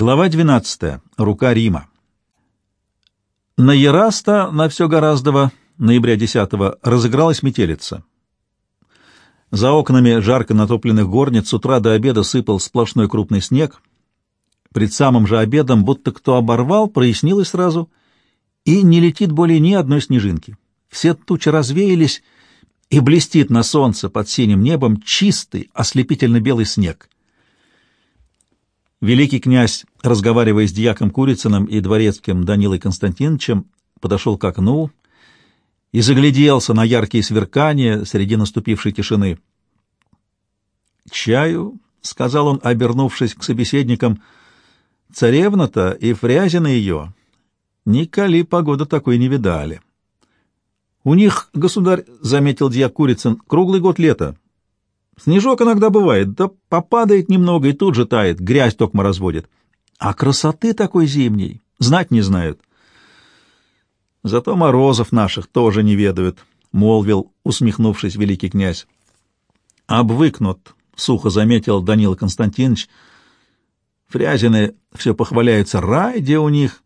Глава 12. Рука Рима. На Ераста, на все гораздого, ноября 10 разыгралась метелица. За окнами жарко натопленных горниц с утра до обеда сыпал сплошной крупный снег. Пред самым же обедом, будто кто оборвал, прояснилось сразу, и не летит более ни одной снежинки. Все тучи развеялись, и блестит на солнце под синим небом чистый, ослепительно-белый снег — Великий князь, разговаривая с дьяком Курицыным и дворецким Данилой Константиновичем, подошел к окну и загляделся на яркие сверкания среди наступившей тишины. «Чаю», — сказал он, обернувшись к собеседникам, — «царевна-то и фрязина ее, николи погода такой не видали». «У них, государь, — заметил дьяк Курицын, — круглый год лето, Снежок иногда бывает, да попадает немного и тут же тает, грязь токмо разводит. А красоты такой зимней знать не знают. Зато морозов наших тоже не ведают, — молвил, усмехнувшись, великий князь. Обвыкнут, — сухо заметил Данила Константинович. Фрязины все похваляются, рай, где у них,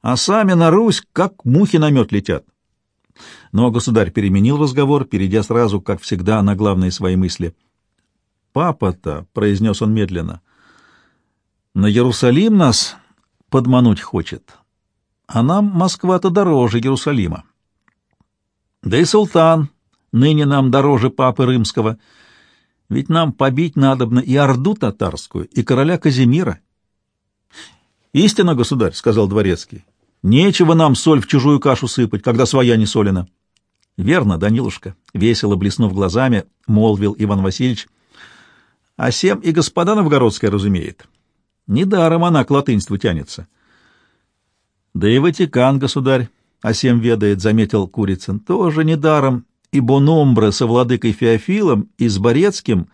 а сами на Русь, как мухи на мед летят. Но государь переменил разговор, перейдя сразу, как всегда, на главные свои мысли — Папа-то, — произнес он медленно, — на Иерусалим нас подмануть хочет, а нам Москва-то дороже Иерусалима. Да и султан ныне нам дороже папы римского, ведь нам побить надобно и орду татарскую, и короля Казимира. «Истинно, государь», — сказал дворецкий, — «нечего нам соль в чужую кашу сыпать, когда своя не солена». «Верно, Данилушка», — весело блеснув глазами, молвил Иван Васильевич, а сем и господа новгородская разумеет. Недаром она к латынству тянется. — Да и Ватикан, государь, а сем ведает, — заметил Курицын, — тоже недаром, ибо Номбре со владыкой Феофилом и с Борецким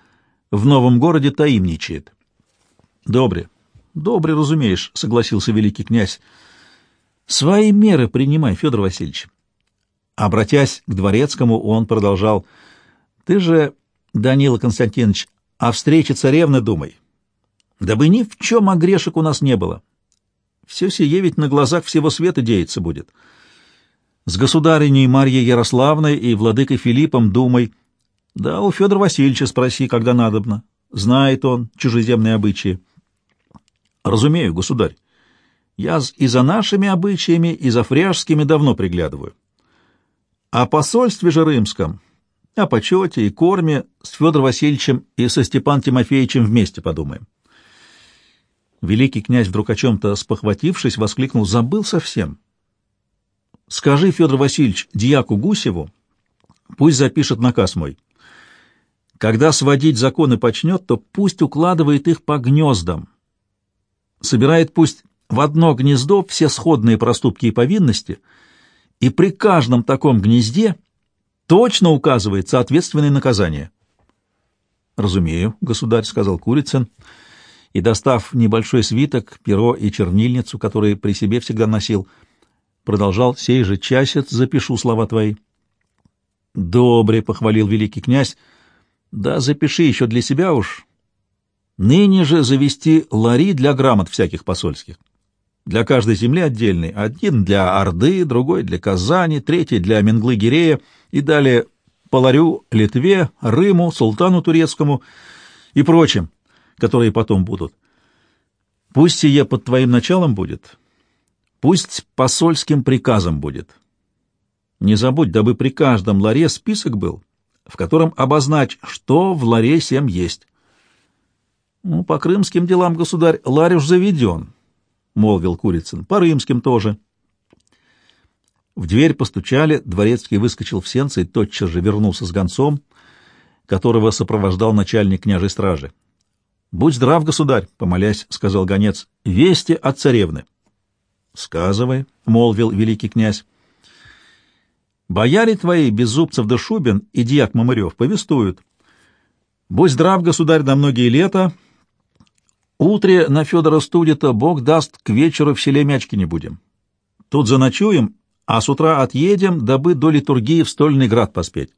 в новом городе таимничает. — Добре, добре, разумеешь, — согласился великий князь. — Свои меры принимай, Федор Васильевич. Обратясь к дворецкому, он продолжал. — Ты же, Данила Константинович, о встрече царевны думай, дабы ни в чем огрешек у нас не было. Все сие ведь на глазах всего света деяться будет. С государыней Марьей Ярославной и владыкой Филиппом думай. Да у Федора Васильевича спроси, когда надобно. Знает он чужеземные обычаи. Разумею, государь. Я и за нашими обычаями, и за фряжскими давно приглядываю. О посольстве же римском о почете и корме с Федором Васильевичем и со Степан Тимофеевичем вместе подумаем. Великий князь, вдруг о чем-то спохватившись, воскликнул «Забыл совсем». «Скажи, Федор Васильевич, дьяку Гусеву, пусть запишет наказ мой. Когда сводить законы почнет, то пусть укладывает их по гнездам. Собирает пусть в одно гнездо все сходные проступки и повинности, и при каждом таком гнезде — точно указывает соответственное наказание. «Разумею, государь», — сказал Курицын, и, достав небольшой свиток, перо и чернильницу, которые при себе всегда носил, продолжал «Сей же часец запишу слова твои». «Добре», — похвалил великий князь, — «да запиши еще для себя уж. Ныне же завести лари для грамот всяких посольских. Для каждой земли отдельный. Один для Орды, другой для Казани, третий для Менглы-Гирея и далее Паларю, Литве, Рыму, Султану Турецкому и прочим, которые потом будут. Пусть сие под твоим началом будет, пусть посольским приказом будет. Не забудь, дабы при каждом ларе список был, в котором обозначь, что в ларе всем есть. Ну, по крымским делам, государь, ларь уж заведен, — молвил Курицын. — По римским тоже. В дверь постучали, дворецкий выскочил в сенце и тотчас же вернулся с гонцом, которого сопровождал начальник княжей стражи. — Будь здрав, государь, — помолясь, — сказал гонец, — вести от царевны. — Сказывай, — молвил великий князь. — Бояре твои, Беззубцев да Шубин и дьяк Мамырев, повествуют. Будь здрав, государь, на многие лета, — Утре на Федора Студита Бог даст, к вечеру в селе мячки не будем. Тут заночуем, а с утра отъедем, дабы до литургии в Стольный град поспеть.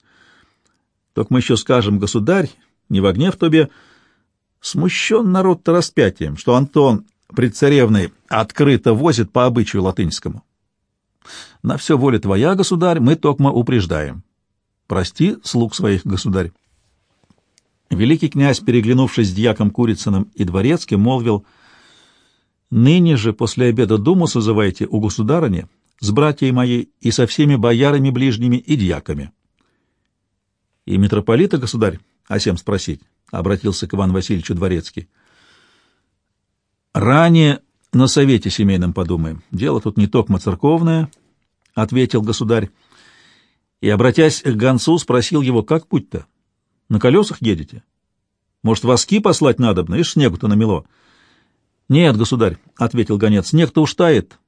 Только мы еще скажем, государь, не в гнев тебе, смущен народ-то распятием, что Антон пред царевной открыто возит по обычаю латынскому. На все воля твоя, государь, мы токмо упреждаем. Прости слуг своих, государь. Великий князь, переглянувшись с дьяком Курицыным и дворецким, молвил, «Ныне же после обеда думу созывайте у государыни с братьей моей и со всеми боярами ближними и дьяками». «И митрополита, государь, о сем спросить?» — обратился к Ивану Васильевичу Дворецкий. «Ранее на совете семейном подумаем. Дело тут не токмо церковное», — ответил государь. И, обратясь к гонцу, спросил его, как путь-то? На колесах едете? Может, воски послать надобно? Ишь, снегу-то намело. Нет, государь, — ответил гонец, — снег-то уж тает.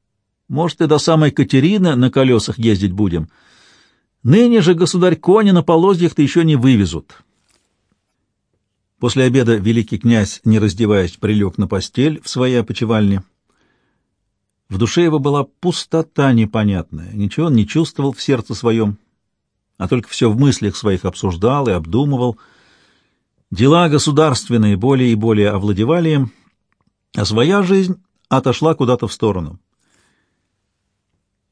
Может, и до самой Катерины на колесах ездить будем. Ныне же, государь, кони на полозьях-то еще не вывезут. После обеда великий князь, не раздеваясь, прилег на постель в своей опочивальне. В душе его была пустота непонятная, ничего он не чувствовал в сердце своем, а только все в мыслях своих обсуждал и обдумывал. Дела государственные более и более овладевали им, а своя жизнь отошла куда-то в сторону.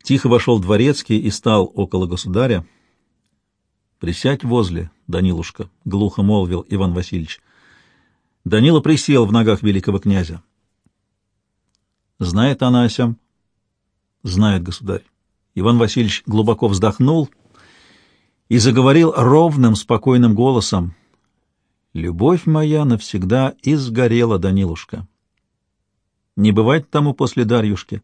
Тихо вошел дворецкий и стал около государя. «Присядь возле, Данилушка», — глухо молвил Иван Васильевич. Данила присел в ногах великого князя. «Знает она о сем?» «Знает, государь». Иван Васильевич глубоко вздохнул — и заговорил ровным, спокойным голосом. «Любовь моя навсегда изгорела, Данилушка. Не бывать тому после Дарьюшки.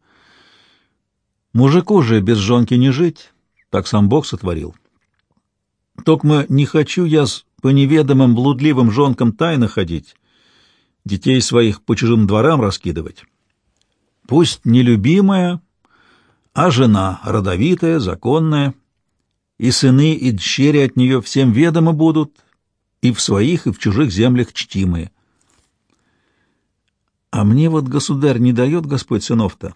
Мужику же без жонки не жить, так сам Бог сотворил. Токма не хочу я по неведомым блудливым жонкам тайно ходить, детей своих по чужим дворам раскидывать. Пусть нелюбимая, а жена родовитая, законная — и сыны, и дщери от нее всем ведомо будут, и в своих, и в чужих землях чтимые. А мне вот государь не дает Господь сынов-то.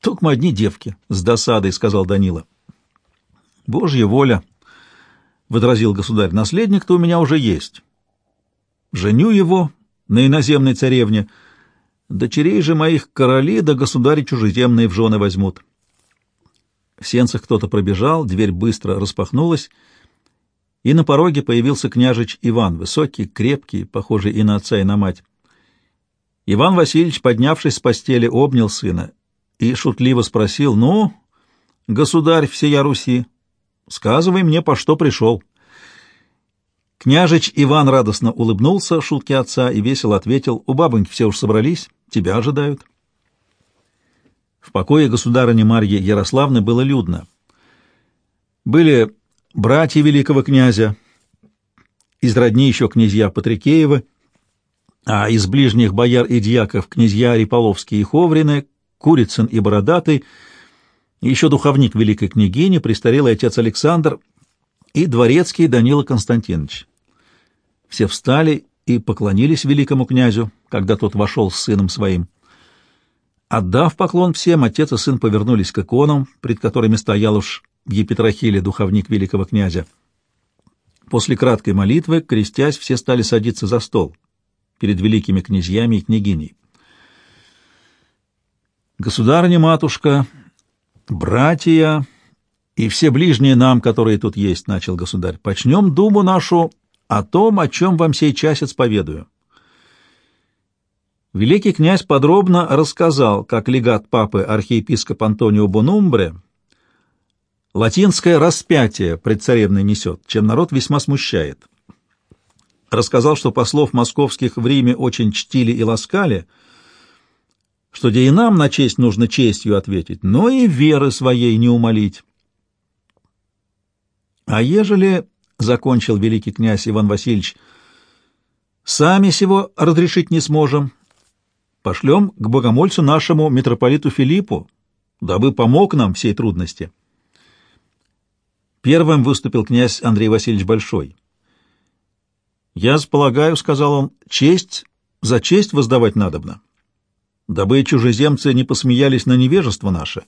Только одни девки, — с досадой сказал Данила. Божья воля, — возразил государь, — наследник-то у меня уже есть. Женю его на иноземной царевне, дочерей же моих короли да государи чужеземные в жены возьмут. В сенцах кто-то пробежал, дверь быстро распахнулась, и на пороге появился княжич Иван, высокий, крепкий, похожий и на отца, и на мать. Иван Васильевич, поднявшись с постели, обнял сына и шутливо спросил, «Ну, государь всея Руси, сказывай мне, по что пришел». Княжич Иван радостно улыбнулся шутке отца и весело ответил, «У бабоньки все уж собрались, тебя ожидают». В покое государыни Марьи Ярославны было людно. Были братья великого князя, из родни еще князья Патрикеевы, а из ближних бояр и дьяков князья Риполовские и Ховрины, Курицын и Бородатый, еще духовник великой княгини, престарелый отец Александр и дворецкий Данила Константинович. Все встали и поклонились великому князю, когда тот вошел с сыном своим. Отдав поклон всем, отец и сын повернулись к иконам, пред которыми стоял уж в Епитрахиле духовник великого князя. После краткой молитвы, крестясь, все стали садиться за стол перед великими князьями и княгиней. «Государыня-матушка, братья и все ближние нам, которые тут есть», — начал государь, — «почнем думу нашу о том, о чем вам сей часец поведаю». Великий князь подробно рассказал, как легат папы архиепископ Антонио Бонумбре латинское распятие пред царевной несет, чем народ весьма смущает. Рассказал, что послов московских в Риме очень чтили и ласкали, что где и нам на честь нужно честью ответить, но и веры своей не умолить. А ежели, — закончил великий князь Иван Васильевич, — сами сего разрешить не сможем, пошлем к богомольцу нашему митрополиту Филиппу, дабы помог нам всей трудности. Первым выступил князь Андрей Васильевич Большой. «Я полагаю, — сказал он, — честь за честь воздавать надобно, дабы чужеземцы не посмеялись на невежество наше».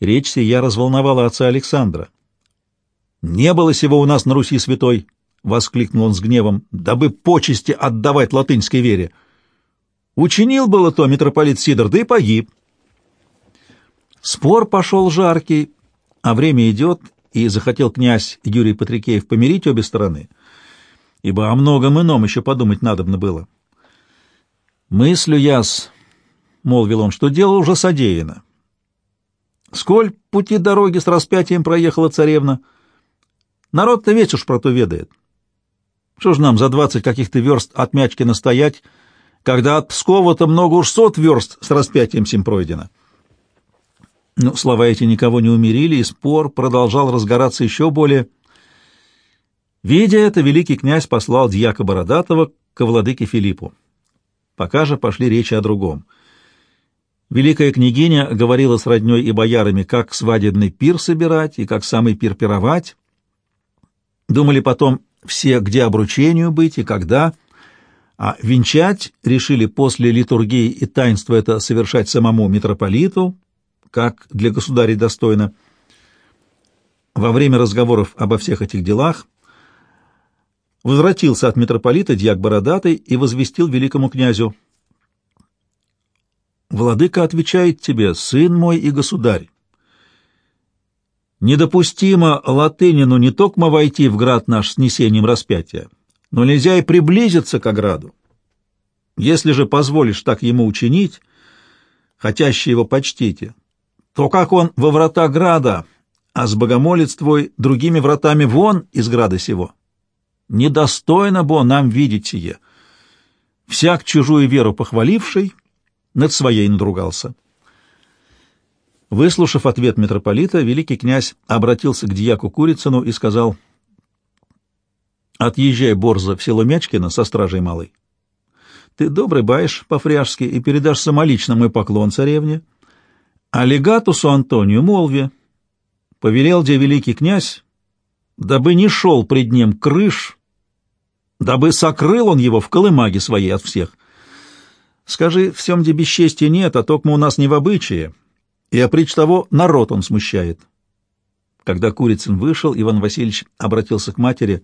Речь сия разволновала отца Александра. «Не было сего у нас на Руси святой!» — воскликнул он с гневом, — «дабы почести отдавать латынской вере!» Учинил было то митрополит Сидор, да и погиб. Спор пошел жаркий, а время идет, и захотел князь Юрий Патрикеев помирить обе стороны, ибо о многом ином еще подумать надобно было. «Мыслю яс», — молвил он, — «что дело уже содеяно. Сколь пути дороги с распятием проехала царевна, народ-то весь уж про то ведает. Что ж нам за двадцать каких-то верст от Мячкина стоять, когда от Пскова-то много уж сот верст с распятием сим пройдено?» Но слова эти никого не умерили, и спор продолжал разгораться еще более. Видя это, великий князь послал дьяка Бородатого к владыке Филиппу. Пока же пошли речи о другом. Великая княгиня говорила с родней и боярами, как свадебный пир собирать и как самый пир пировать. Думали потом все, где обручению быть и когда, а венчать решили после литургии и таинства это совершать самому митрополиту, как для государей достойно. Во время разговоров обо всех этих делах возвратился от митрополита дьяк Бородатый и возвестил великому князю. «Владыка отвечает тебе, сын мой и государь. Недопустимо латынину не только войти в град наш с несением распятия, но нельзя и приблизиться к ограду. Если же позволишь так ему учинить, хотящие его почтите, то как он во врата града, а с богомолец твой другими вратами вон из града сего? Недостойно бо нам видеть сие. Всяк чужую веру похваливший, над своей надругался. Выслушав ответ митрополита, великий князь обратился к дьяку Курицыну и сказал, «Отъезжай, Борза, в село Мячкино со стражей малой. Ты добрый баишь по-фряжски и передашь самолично мой поклон царевне, а легатусу Антонию молви, повелел где великий князь, дабы не шел пред ним крыш, дабы сокрыл он его в колымаге своей от всех. Скажи, в сем где бесчестия нет, а токмо у нас не в обычае, и опричь того народ он смущает. Когда Курицын вышел, Иван Васильевич обратился к матери.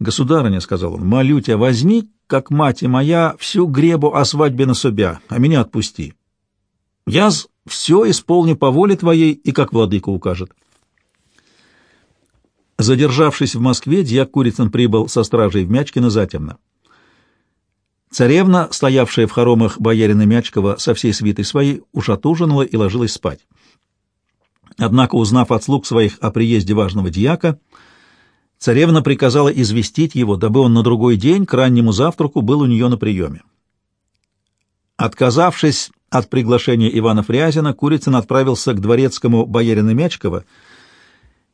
«Государыня», — сказал он, — «молю тебя, возьми, как мать моя, всю гребу о свадьбе на себя, а меня отпусти. Я все исполню по воле твоей и как владыка укажет. Задержавшись в Москве, дьяк Курицын прибыл со стражей в Мячкино затемно. Царевна, стоявшая в хоромах боярина Мячкова со всей свитой своей, уж отужинала и ложилась спать. Однако, узнав от слуг своих о приезде важного дьяка, царевна приказала известить его, дабы он на другой день к раннему завтраку был у нее на приеме. Отказавшись от приглашения Ивана Фрязина Курицын отправился к дворецкому боярина Мячкова,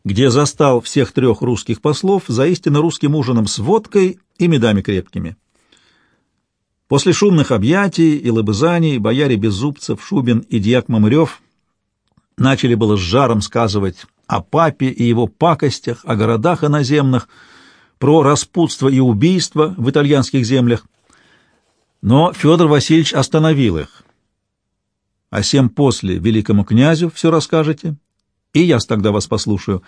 где застал всех трех русских послов за истинно русским ужином с водкой и медами крепкими. После шумных объятий и лобызаний бояре Беззубцев, Шубин и дьяк Мамырев начали было с жаром сказывать о папе и его пакостях, о городах иноземных, про распутство и убийство в итальянских землях. Но Федор Васильевич остановил их а сем после великому князю все расскажете, и я тогда вас послушаю.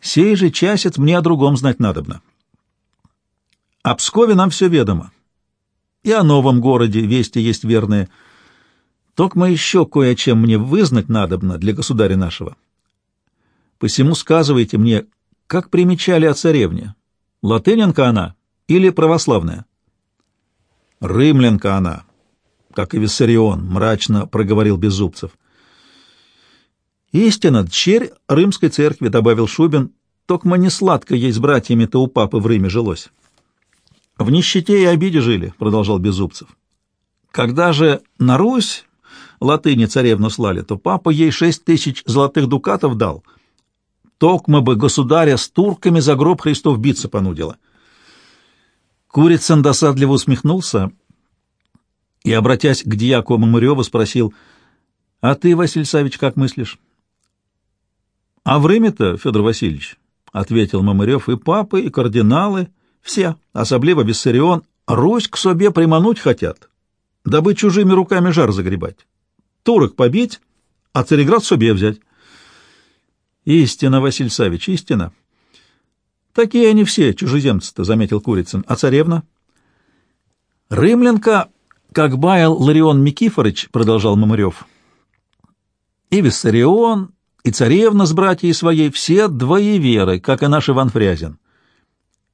Сей же часец мне о другом знать надобно. О Пскове нам все ведомо, и о новом городе вести есть верные. Токмо еще кое чем мне вызнать надобно для государя нашего. Посему сказывайте мне, как примечали о царевне, латынянка она или православная? Рымлянка она, как и Виссарион, — мрачно проговорил Беззубцев. «Истина, черь римской церкви», — добавил Шубин, — «токмо не сладко ей с братьями-то у папы в Риме жилось». «В нищете и обиде жили», — продолжал Беззубцев. «Когда же на Русь латыни царевну слали, то папа ей шесть тысяч золотых дукатов дал. Токмо бы государя с турками за гроб Христов биться понудила». Курицын досадливо усмехнулся и, обратясь к дьяку Мамыреву, спросил, «А ты, Василий Савич, как мыслишь?» «А в Риме-то, Федор Васильевич, — ответил Мамырев, — и папы, и кардиналы, все, особливо Виссарион, Русь к себе примануть хотят, дабы чужими руками жар загребать, турок побить, а Цареград себе взять». «Истина, Василий Савич, истина». «Такие они все, чужеземцы-то», — заметил Курицын. «А царевна?» «Римлянка Как баял Ларион Микифорыч, продолжал Мамырев, и Виссарион, и царевна с братьей своей, все двоеверы, как и наш Иван Фрязин.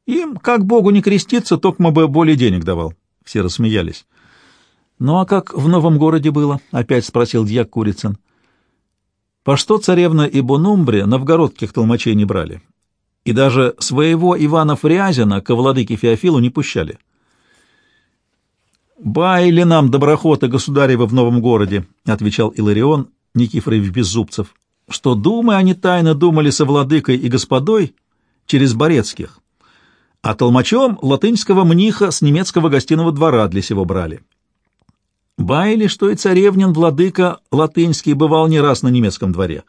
Им, как Богу не креститься, токмо бы более денег давал. Все рассмеялись. «Ну а как в новом городе было?» — опять спросил дьяк Курицын. «По что царевна и Бонумбре новгородских толмачей не брали? И даже своего Ивана Фрязина к владыке Феофилу не пущали?» «Байли нам доброхота государева в новом городе», — отвечал Иларион Никифорович Беззубцев, «что думы они тайно думали со владыкой и господой через Борецких, а толмачом латынского мниха с немецкого гостиного двора для сего брали». Байли, что и царевнин владыка латынский бывал не раз на немецком дворе.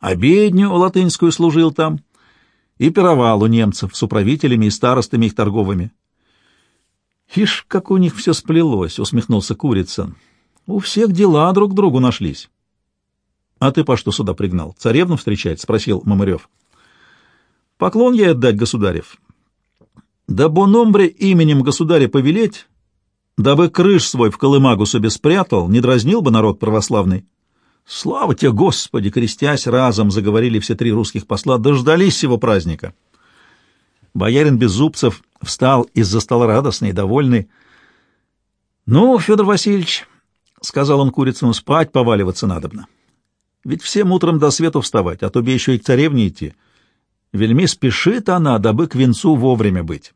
Обедню латынскую служил там и пировал у немцев с управителями и старостами их торговыми. «Ишь, как у них все сплелось!» — усмехнулся Курицын. «У всех дела друг другу нашлись». «А ты по что сюда пригнал? Царевну встречать?» — спросил Мамырев. «Поклон ей отдать, государев». «Да бономбре именем государя повелеть, дабы крыш свой в Колымагу себе спрятал, не дразнил бы народ православный. Слава тебе, Господи, крестясь разом, заговорили все три русских посла, дождались его праздника. Боярин Беззубцев встал из-за стола радостный и довольный. — Ну, Федор Васильевич, — сказал он Курицыну, — спать поваливаться надобно. Ведь всем утром до свету вставать, а то бы еще и к царевне идти. Вельми спешит она, дабы к венцу вовремя быть.